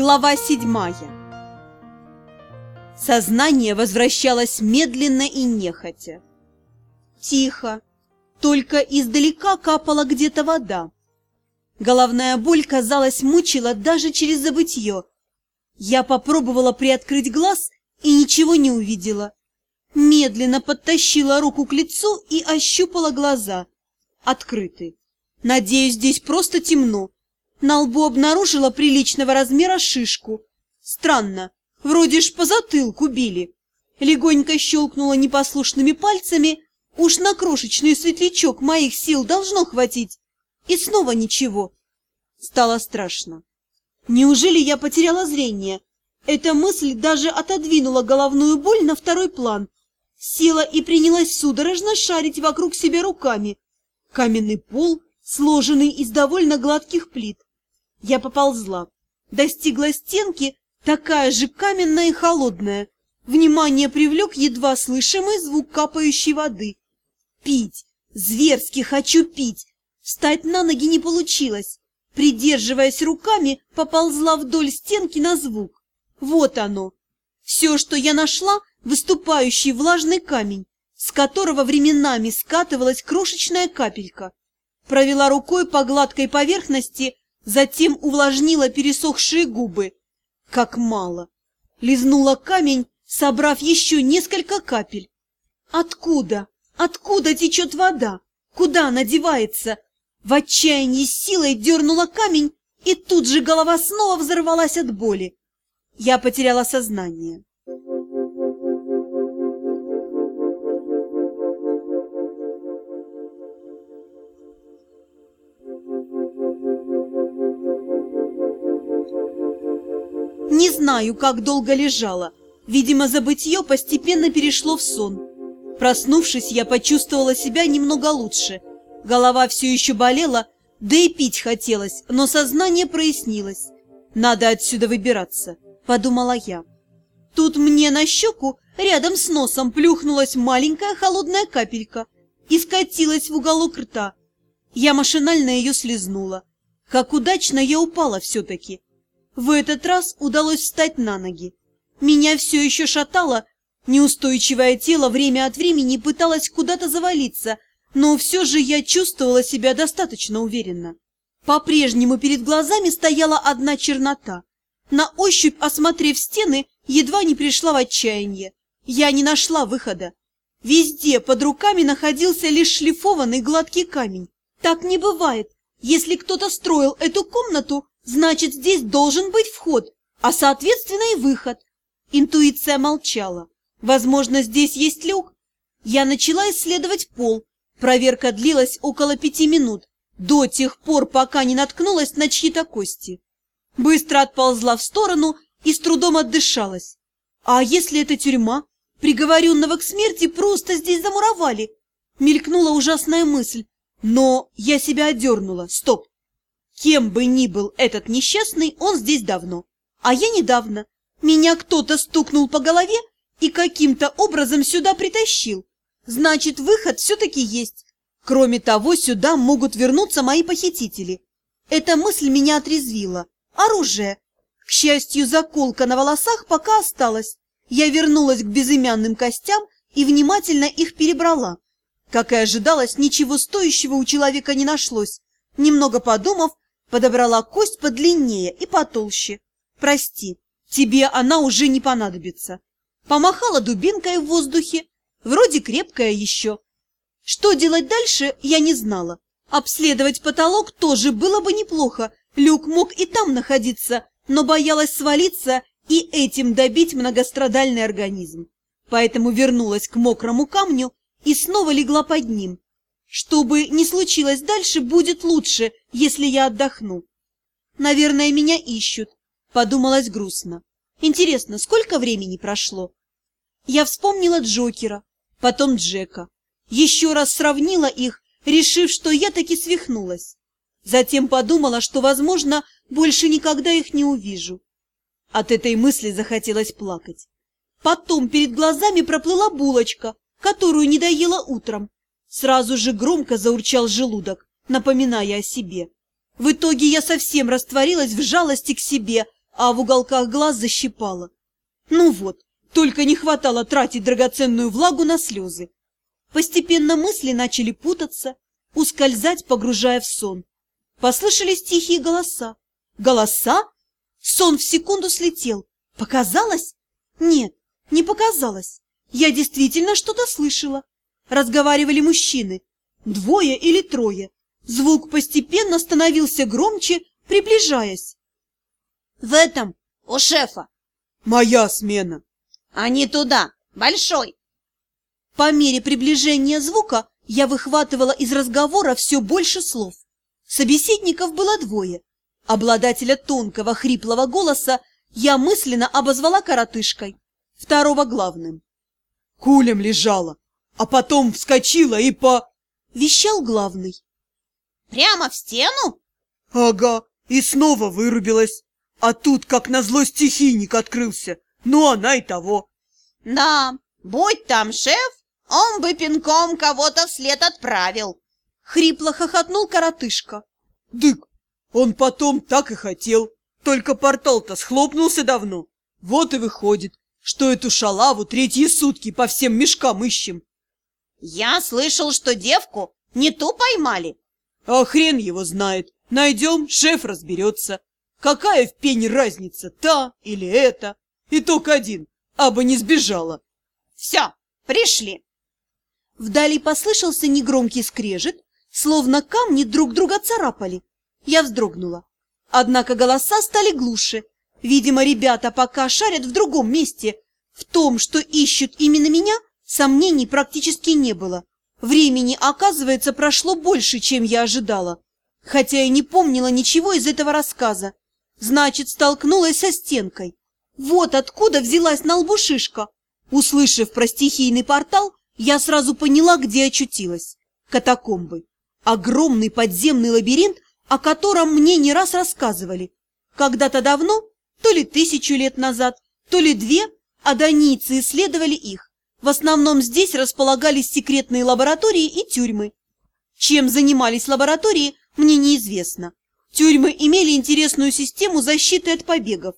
Глава седьмая Сознание возвращалось медленно и нехотя. Тихо, только издалека капала где-то вода. Головная боль, казалось, мучила даже через забытье. Я попробовала приоткрыть глаз и ничего не увидела. Медленно подтащила руку к лицу и ощупала глаза. Открыты. Надеюсь, здесь просто темно. На лбу обнаружила приличного размера шишку. Странно, вроде ж по затылку били. Легонько щелкнула непослушными пальцами. Уж на крошечный светлячок моих сил должно хватить. И снова ничего. Стало страшно. Неужели я потеряла зрение? Эта мысль даже отодвинула головную боль на второй план. Села и принялась судорожно шарить вокруг себя руками. Каменный пол, сложенный из довольно гладких плит. Я поползла. Достигла стенки, такая же каменная и холодная. Внимание привлек едва слышимый звук капающей воды. Пить! Зверски хочу пить! Встать на ноги не получилось. Придерживаясь руками, поползла вдоль стенки на звук. Вот оно! Все, что я нашла, выступающий влажный камень, с которого временами скатывалась крошечная капелька. Провела рукой по гладкой поверхности затем увлажнила пересохшие губы. Как мало! Лизнула камень, собрав еще несколько капель. Откуда? Откуда течет вода? Куда она девается? В отчаянии силой дернула камень, и тут же голова снова взорвалась от боли. Я потеряла сознание. Не знаю, как долго лежала. Видимо, забытье постепенно перешло в сон. Проснувшись, я почувствовала себя немного лучше. Голова все еще болела, да и пить хотелось, но сознание прояснилось. Надо отсюда выбираться, подумала я. Тут мне на щеку рядом с носом плюхнулась маленькая холодная капелька и скатилась в уголок рта. Я машинально ее слезнула. Как удачно я упала все-таки. В этот раз удалось встать на ноги. Меня все еще шатало, неустойчивое тело время от времени пыталось куда-то завалиться, но все же я чувствовала себя достаточно уверенно. По-прежнему перед глазами стояла одна чернота. На ощупь, осмотрев стены, едва не пришла в отчаяние. Я не нашла выхода. Везде под руками находился лишь шлифованный гладкий камень. Так не бывает. Если кто-то строил эту комнату, Значит, здесь должен быть вход, а, соответственно, и выход. Интуиция молчала. Возможно, здесь есть люк. Я начала исследовать пол. Проверка длилась около пяти минут, до тех пор, пока не наткнулась на чьи-то кости. Быстро отползла в сторону и с трудом отдышалась. А если это тюрьма? Приговоренного к смерти просто здесь замуровали. Мелькнула ужасная мысль, но я себя одернула. Стоп! Кем бы ни был этот несчастный, он здесь давно. А я недавно. Меня кто-то стукнул по голове и каким-то образом сюда притащил. Значит, выход все-таки есть. Кроме того, сюда могут вернуться мои похитители. Эта мысль меня отрезвила. Оружие. К счастью, заколка на волосах пока осталась. Я вернулась к безымянным костям и внимательно их перебрала. Как и ожидалось, ничего стоящего у человека не нашлось. Немного подумав, Подобрала кость подлиннее и потолще. Прости, тебе она уже не понадобится. Помахала дубинкой в воздухе, вроде крепкая еще. Что делать дальше, я не знала. Обследовать потолок тоже было бы неплохо. Люк мог и там находиться, но боялась свалиться и этим добить многострадальный организм. Поэтому вернулась к мокрому камню и снова легла под ним. Что бы ни случилось дальше, будет лучше, если я отдохну. Наверное, меня ищут, подумалось грустно. Интересно, сколько времени прошло? Я вспомнила Джокера, потом Джека. Еще раз сравнила их, решив, что я таки свихнулась. Затем подумала, что, возможно, больше никогда их не увижу. От этой мысли захотелось плакать. Потом перед глазами проплыла булочка, которую не доела утром, Сразу же громко заурчал желудок, напоминая о себе. В итоге я совсем растворилась в жалости к себе, а в уголках глаз защипало. Ну вот, только не хватало тратить драгоценную влагу на слезы. Постепенно мысли начали путаться, ускользать, погружая в сон. Послышались тихие голоса. Голоса? Сон в секунду слетел. Показалось? Нет, не показалось. Я действительно что-то слышала. Разговаривали мужчины. Двое или трое. Звук постепенно становился громче, приближаясь. В этом, у шефа. Моя смена. А не туда, большой. По мере приближения звука я выхватывала из разговора все больше слов. Собеседников было двое. Обладателя тонкого хриплого голоса я мысленно обозвала коротышкой, второго главным. Кулем лежала, а потом вскочила и по... Вещал главный. Прямо в стену? Ага, и снова вырубилась. А тут, как назло, стихийник открылся. Ну, она и того. Да, будь там шеф, он бы пинком кого-то вслед отправил. Хрипло хохотнул коротышка. Дык, он потом так и хотел. Только портал-то схлопнулся давно. Вот и выходит, что эту шалаву третьи сутки по всем мешкам ищем. Я слышал, что девку не ту поймали. А хрен его знает. Найдем, шеф разберется. Какая в пень разница, та или эта? Итог один, аба не сбежала. Все, пришли. Вдали послышался негромкий скрежет, словно камни друг друга царапали. Я вздрогнула. Однако голоса стали глуше. Видимо, ребята пока шарят в другом месте. В том, что ищут именно меня, сомнений практически не было. Времени, оказывается, прошло больше, чем я ожидала. Хотя и не помнила ничего из этого рассказа. Значит, столкнулась со стенкой. Вот откуда взялась на лбу шишка. Услышав про стихийный портал, я сразу поняла, где очутилась. Катакомбы. Огромный подземный лабиринт, о котором мне не раз рассказывали. Когда-то давно, то ли тысячу лет назад, то ли две, адонийцы исследовали их. В основном здесь располагались секретные лаборатории и тюрьмы. Чем занимались лаборатории, мне неизвестно. Тюрьмы имели интересную систему защиты от побегов.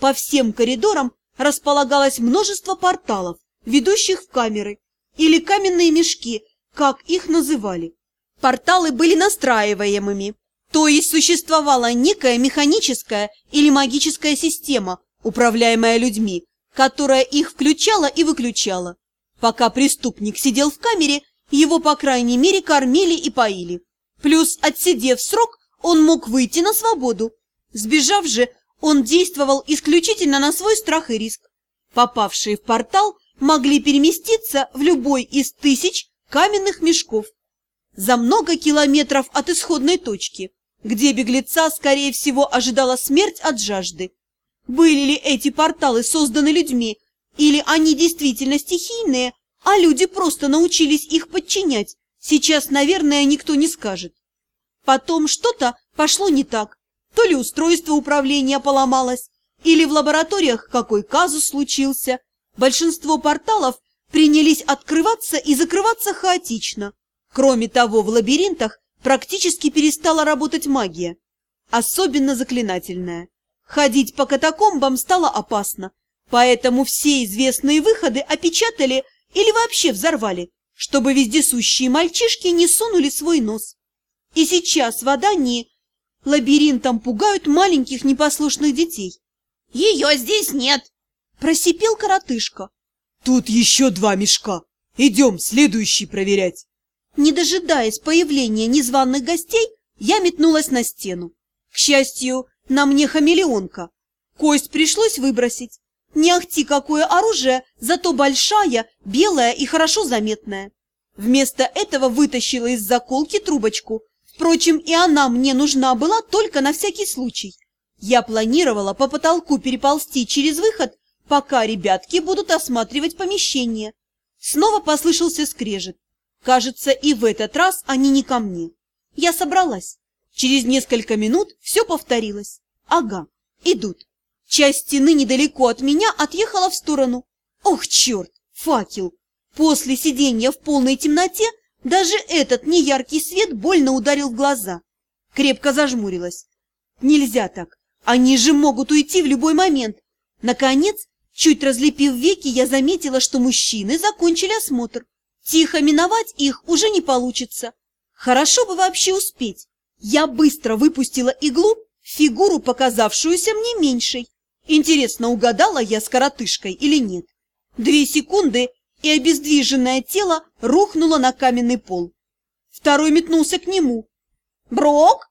По всем коридорам располагалось множество порталов, ведущих в камеры, или каменные мешки, как их называли. Порталы были настраиваемыми, то есть существовала некая механическая или магическая система, управляемая людьми, которая их включала и выключала. Пока преступник сидел в камере, его, по крайней мере, кормили и поили. Плюс, отсидев срок, он мог выйти на свободу. Сбежав же, он действовал исключительно на свой страх и риск. Попавшие в портал могли переместиться в любой из тысяч каменных мешков за много километров от исходной точки, где беглеца, скорее всего, ожидала смерть от жажды. Были ли эти порталы созданы людьми, или они действительно стихийные, а люди просто научились их подчинять, сейчас, наверное, никто не скажет. Потом что-то пошло не так. То ли устройство управления поломалось, или в лабораториях какой казус случился. Большинство порталов принялись открываться и закрываться хаотично. Кроме того, в лабиринтах практически перестала работать магия, особенно заклинательная. Ходить по катакомбам стало опасно, поэтому все известные выходы опечатали или вообще взорвали, чтобы вездесущие мальчишки не сунули свой нос. И сейчас в Адании лабиринтом пугают маленьких непослушных детей. Ее здесь нет, просипел коротышка. Тут еще два мешка. Идем следующий проверять. Не дожидаясь появления незваных гостей, я метнулась на стену. К счастью, на мне хамелеонка. Кость пришлось выбросить. Не ахти какое оружие, зато большая, белая и хорошо заметная. Вместо этого вытащила из заколки трубочку, Впрочем, и она мне нужна была только на всякий случай. Я планировала по потолку переползти через выход, пока ребятки будут осматривать помещение. Снова послышался скрежет. Кажется, и в этот раз они не ко мне. Я собралась. Через несколько минут все повторилось. Ага, идут. Часть стены недалеко от меня отъехала в сторону. Ох, черт, факел! После сидения в полной темноте даже этот неяркий свет больно ударил в глаза. Крепко зажмурилась. Нельзя так. Они же могут уйти в любой момент. Наконец, чуть разлепив веки, я заметила, что мужчины закончили осмотр. Тихо миновать их уже не получится. Хорошо бы вообще успеть. Я быстро выпустила иглу, фигуру, показавшуюся мне меньшей. Интересно, угадала я с коротышкой или нет? Две секунды, и обездвиженное тело рухнуло на каменный пол. Второй метнулся к нему. Брок?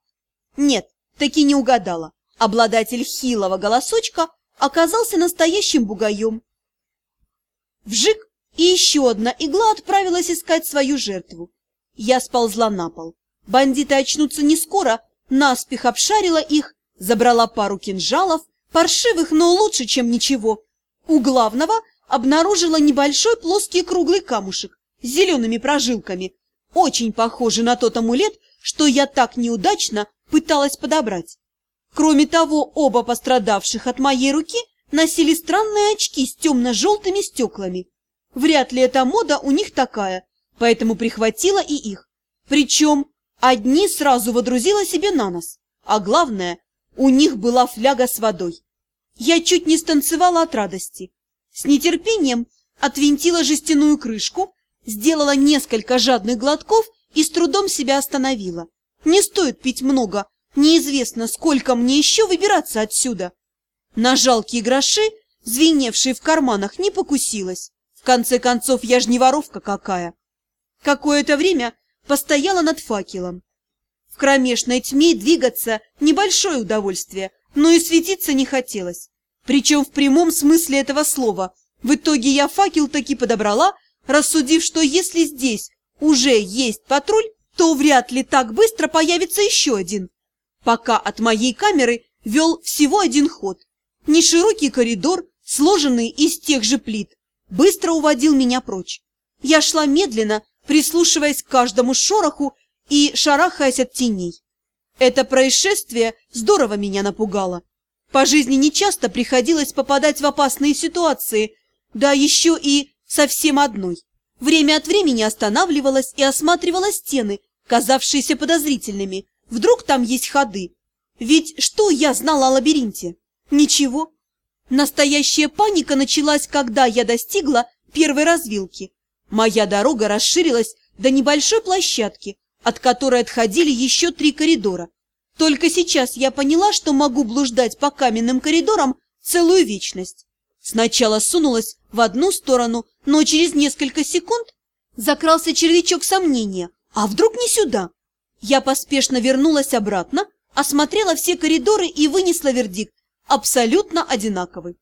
Нет, таки не угадала. Обладатель хилого голосочка оказался настоящим бугаем. Вжик, и еще одна игла отправилась искать свою жертву. Я сползла на пол. Бандиты очнутся не скоро, наспех обшарила их, забрала пару кинжалов, паршивых, но лучше, чем ничего. У главного обнаружила небольшой плоский круглый камушек с зелеными прожилками, очень похожий на тот амулет, что я так неудачно пыталась подобрать. Кроме того, оба пострадавших от моей руки носили странные очки с темно-желтыми стеклами. Вряд ли эта мода у них такая, поэтому прихватила и их. Причем одни сразу водрузила себе на нос, а главное, у них была фляга с водой. Я чуть не станцевала от радости. С нетерпением отвинтила жестяную крышку, сделала несколько жадных глотков и с трудом себя остановила. Не стоит пить много, неизвестно, сколько мне еще выбираться отсюда. На жалкие гроши, звеневшие в карманах, не покусилась. В конце концов, я ж не воровка какая. Какое-то время постояла над факелом. В кромешной тьме двигаться – небольшое удовольствие, но и светиться не хотелось. Причем в прямом смысле этого слова. В итоге я факел таки подобрала, рассудив, что если здесь уже есть патруль, то вряд ли так быстро появится еще один. Пока от моей камеры вел всего один ход. Неширокий коридор, сложенный из тех же плит, быстро уводил меня прочь. Я шла медленно, прислушиваясь к каждому шороху и шарахаясь от теней. Это происшествие здорово меня напугало. По жизни нечасто приходилось попадать в опасные ситуации, да еще и совсем одной. Время от времени останавливалась и осматривала стены, казавшиеся подозрительными. Вдруг там есть ходы? Ведь что я знала о лабиринте? Ничего. Настоящая паника началась, когда я достигла первой развилки. Моя дорога расширилась до небольшой площадки, от которой отходили еще три коридора. Только сейчас я поняла, что могу блуждать по каменным коридорам целую вечность. Сначала сунулась в одну сторону, но через несколько секунд закрался червячок сомнения. А вдруг не сюда? Я поспешно вернулась обратно, осмотрела все коридоры и вынесла вердикт. Абсолютно одинаковый.